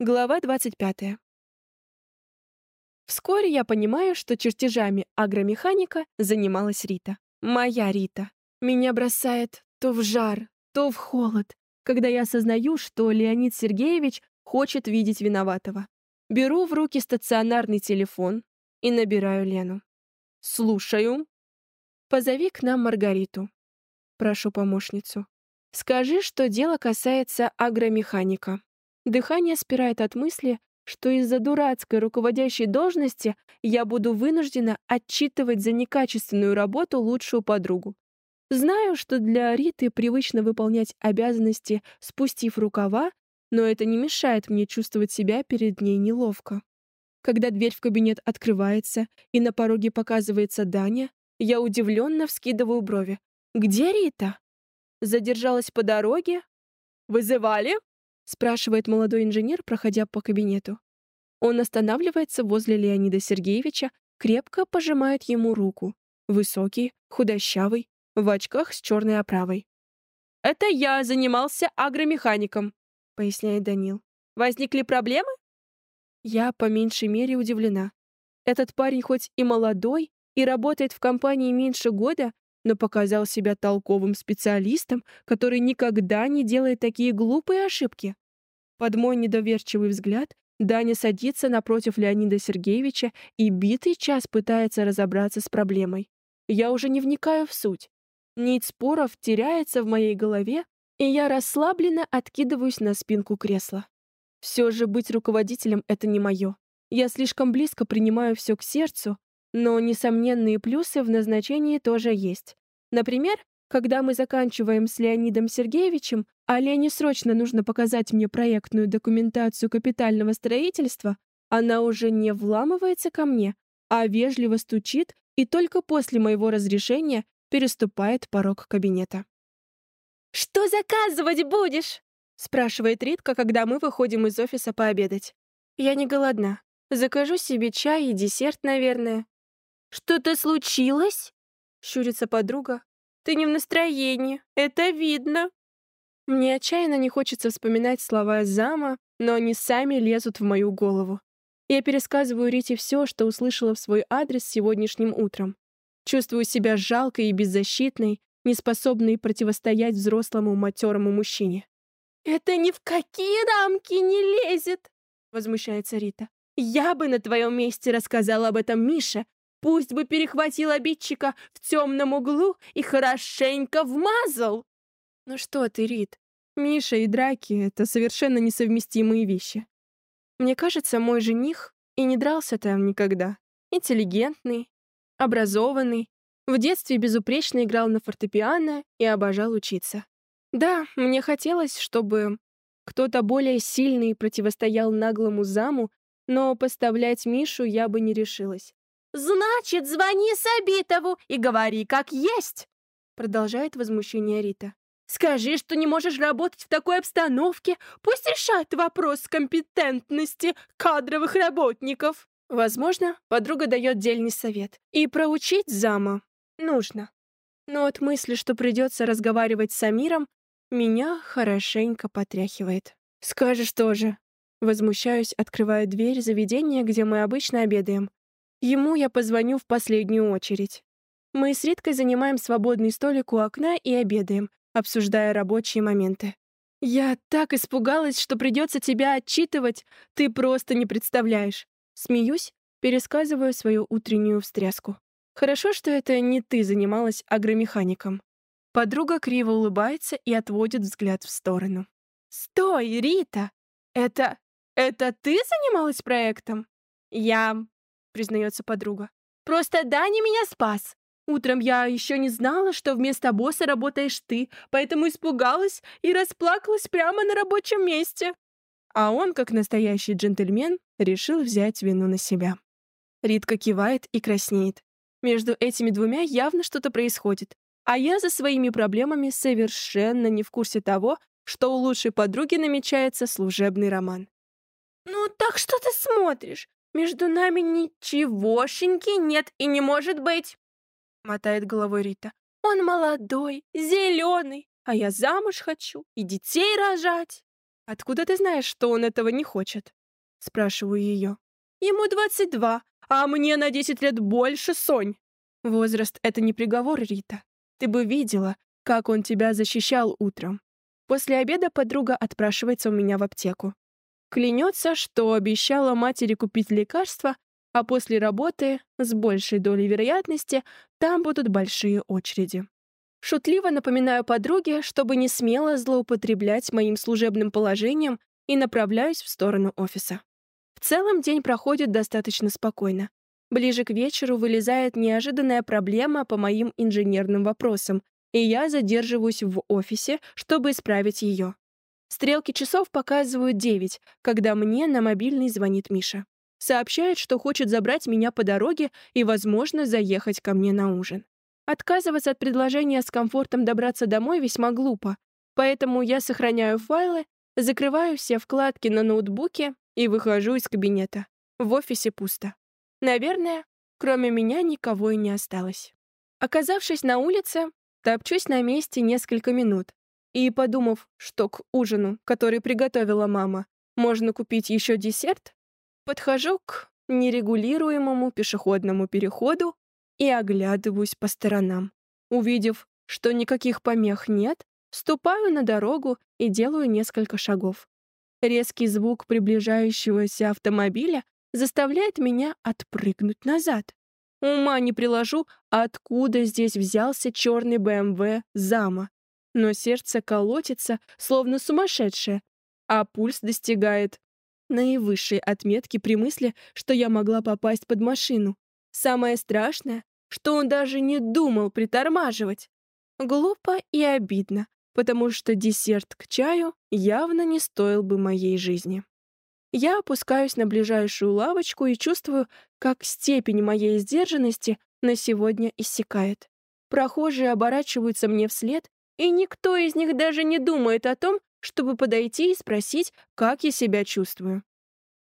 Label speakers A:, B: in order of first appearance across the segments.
A: Глава 25. Вскоре я понимаю, что чертежами агромеханика занималась Рита. Моя Рита. Меня бросает то в жар, то в холод, когда я осознаю, что Леонид Сергеевич хочет видеть виноватого. Беру в руки стационарный телефон и набираю Лену. «Слушаю». «Позови к нам Маргариту». Прошу помощницу. «Скажи, что дело касается агромеханика». Дыхание спирает от мысли, что из-за дурацкой руководящей должности я буду вынуждена отчитывать за некачественную работу лучшую подругу. Знаю, что для Риты привычно выполнять обязанности, спустив рукава, но это не мешает мне чувствовать себя перед ней неловко. Когда дверь в кабинет открывается и на пороге показывается Даня, я удивленно вскидываю брови. «Где Рита?» «Задержалась по дороге?» «Вызывали?» Спрашивает молодой инженер, проходя по кабинету. Он останавливается возле Леонида Сергеевича, крепко пожимает ему руку. Высокий, худощавый, в очках с черной оправой. «Это я занимался агромехаником», — поясняет Данил. «Возникли проблемы?» Я по меньшей мере удивлена. Этот парень хоть и молодой, и работает в компании меньше года, но показал себя толковым специалистом, который никогда не делает такие глупые ошибки. Под мой недоверчивый взгляд Даня садится напротив Леонида Сергеевича и битый час пытается разобраться с проблемой. Я уже не вникаю в суть. Нить споров теряется в моей голове, и я расслабленно откидываюсь на спинку кресла. Все же быть руководителем — это не мое. Я слишком близко принимаю все к сердцу, но несомненные плюсы в назначении тоже есть. Например, когда мы заканчиваем с Леонидом Сергеевичем, а Лене срочно нужно показать мне проектную документацию капитального строительства, она уже не вламывается ко мне, а вежливо стучит и только после моего разрешения переступает порог кабинета. «Что заказывать будешь?» — спрашивает Ритка, когда мы выходим из офиса пообедать. «Я не голодна. Закажу себе чай и десерт, наверное». «Что-то случилось?» — щурится подруга. «Ты не в настроении, это видно». Мне отчаянно не хочется вспоминать слова зама, но они сами лезут в мою голову. Я пересказываю Рите все, что услышала в свой адрес сегодняшним утром. Чувствую себя жалкой и беззащитной, неспособной противостоять взрослому матерому мужчине. «Это ни в какие рамки не лезет!» — возмущается Рита. «Я бы на твоем месте рассказала об этом Мише, Пусть бы перехватил обидчика в темном углу и хорошенько вмазал. Ну что ты, Рит, Миша и драки — это совершенно несовместимые вещи. Мне кажется, мой жених и не дрался там никогда. Интеллигентный, образованный, в детстве безупречно играл на фортепиано и обожал учиться. Да, мне хотелось, чтобы кто-то более сильный противостоял наглому заму, но поставлять Мишу я бы не решилась. «Значит, звони Сабитову и говори как есть!» Продолжает возмущение Рита. «Скажи, что не можешь работать в такой обстановке. Пусть решат вопрос компетентности кадровых работников». Возможно, подруга дает дельный совет. И проучить зама нужно. Но от мысли, что придется разговаривать с Амиром, меня хорошенько потряхивает. «Скажешь тоже». Возмущаюсь, открывая дверь заведения, где мы обычно обедаем. Ему я позвоню в последнюю очередь. Мы с Риткой занимаем свободный столик у окна и обедаем, обсуждая рабочие моменты. «Я так испугалась, что придется тебя отчитывать, ты просто не представляешь». Смеюсь, пересказываю свою утреннюю встряску. Хорошо, что это не ты занималась агромехаником. Подруга криво улыбается и отводит взгляд в сторону. «Стой, Рита! Это... это ты занималась проектом?» «Я признается подруга. «Просто Даня меня спас. Утром я еще не знала, что вместо босса работаешь ты, поэтому испугалась и расплакалась прямо на рабочем месте». А он, как настоящий джентльмен, решил взять вину на себя. Ритка кивает и краснеет. Между этими двумя явно что-то происходит, а я за своими проблемами совершенно не в курсе того, что у лучшей подруги намечается служебный роман. «Ну так что ты смотришь? Между нами ничегошеньки нет и не может быть!» Мотает головой Рита. «Он молодой, зеленый, а я замуж хочу и детей рожать!» «Откуда ты знаешь, что он этого не хочет?» Спрашиваю ее. «Ему 22, а мне на 10 лет больше, Сонь!» «Возраст — это не приговор, Рита. Ты бы видела, как он тебя защищал утром. После обеда подруга отпрашивается у меня в аптеку. Клянется, что обещала матери купить лекарства, а после работы, с большей долей вероятности, там будут большие очереди. Шутливо напоминаю подруге, чтобы не смело злоупотреблять моим служебным положением и направляюсь в сторону офиса. В целом день проходит достаточно спокойно. Ближе к вечеру вылезает неожиданная проблема по моим инженерным вопросам, и я задерживаюсь в офисе, чтобы исправить ее. Стрелки часов показывают 9, когда мне на мобильный звонит Миша. Сообщает, что хочет забрать меня по дороге и, возможно, заехать ко мне на ужин. Отказываться от предложения с комфортом добраться домой весьма глупо, поэтому я сохраняю файлы, закрываю все вкладки на ноутбуке и выхожу из кабинета. В офисе пусто. Наверное, кроме меня никого и не осталось. Оказавшись на улице, топчусь на месте несколько минут и, подумав, что к ужину, который приготовила мама, можно купить еще десерт, подхожу к нерегулируемому пешеходному переходу и оглядываюсь по сторонам. Увидев, что никаких помех нет, ступаю на дорогу и делаю несколько шагов. Резкий звук приближающегося автомобиля заставляет меня отпрыгнуть назад. Ума не приложу, откуда здесь взялся черный БМВ Зама. Но сердце колотится, словно сумасшедшее, а пульс достигает наивысшей отметки при мысли, что я могла попасть под машину. Самое страшное, что он даже не думал притормаживать. Глупо и обидно, потому что десерт к чаю явно не стоил бы моей жизни. Я опускаюсь на ближайшую лавочку и чувствую, как степень моей сдержанности на сегодня иссякает. Прохожие оборачиваются мне вслед, и никто из них даже не думает о том, чтобы подойти и спросить, как я себя чувствую.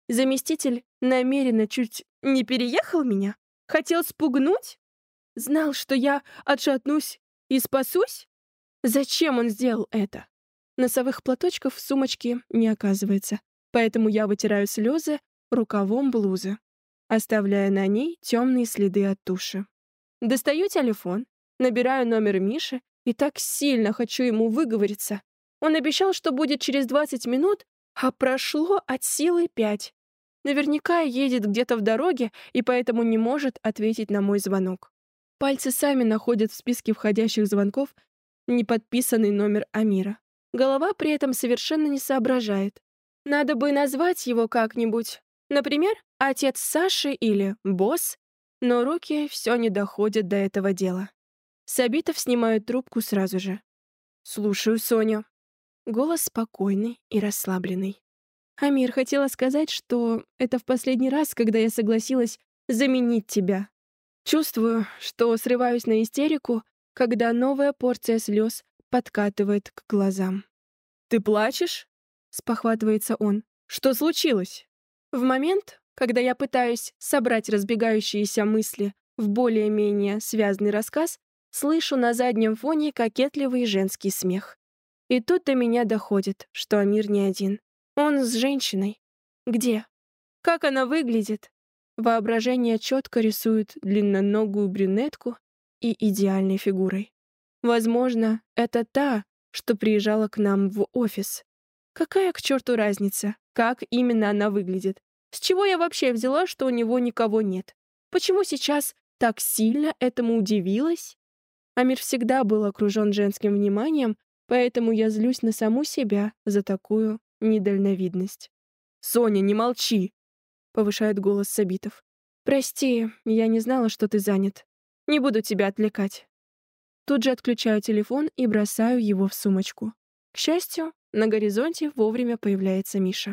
A: Заместитель намеренно чуть не переехал меня? Хотел спугнуть? Знал, что я отшатнусь и спасусь? Зачем он сделал это? Носовых платочков в сумочке не оказывается поэтому я вытираю слезы рукавом блузы, оставляя на ней темные следы от туши. Достаю телефон, набираю номер Миши и так сильно хочу ему выговориться. Он обещал, что будет через 20 минут, а прошло от силы 5. Наверняка едет где-то в дороге и поэтому не может ответить на мой звонок. Пальцы сами находят в списке входящих звонков неподписанный номер Амира. Голова при этом совершенно не соображает. Надо бы назвать его как-нибудь. Например, отец Саши или босс. Но руки все не доходят до этого дела. Сабитов снимает трубку сразу же. «Слушаю Соню». Голос спокойный и расслабленный. Амир хотела сказать, что это в последний раз, когда я согласилась заменить тебя. Чувствую, что срываюсь на истерику, когда новая порция слез подкатывает к глазам. «Ты плачешь?» спохватывается он. Что случилось? В момент, когда я пытаюсь собрать разбегающиеся мысли в более-менее связанный рассказ, слышу на заднем фоне кокетливый женский смех. И тут до меня доходит, что Амир не один. Он с женщиной. Где? Как она выглядит? Воображение четко рисует длинноногую брюнетку и идеальной фигурой. Возможно, это та, что приезжала к нам в офис. Какая к черту разница, как именно она выглядит? С чего я вообще взяла, что у него никого нет? Почему сейчас так сильно этому удивилась? Амир всегда был окружен женским вниманием, поэтому я злюсь на саму себя за такую недальновидность. «Соня, не молчи!» — повышает голос Сабитов. «Прости, я не знала, что ты занят. Не буду тебя отвлекать». Тут же отключаю телефон и бросаю его в сумочку. К счастью, на горизонте вовремя появляется Миша.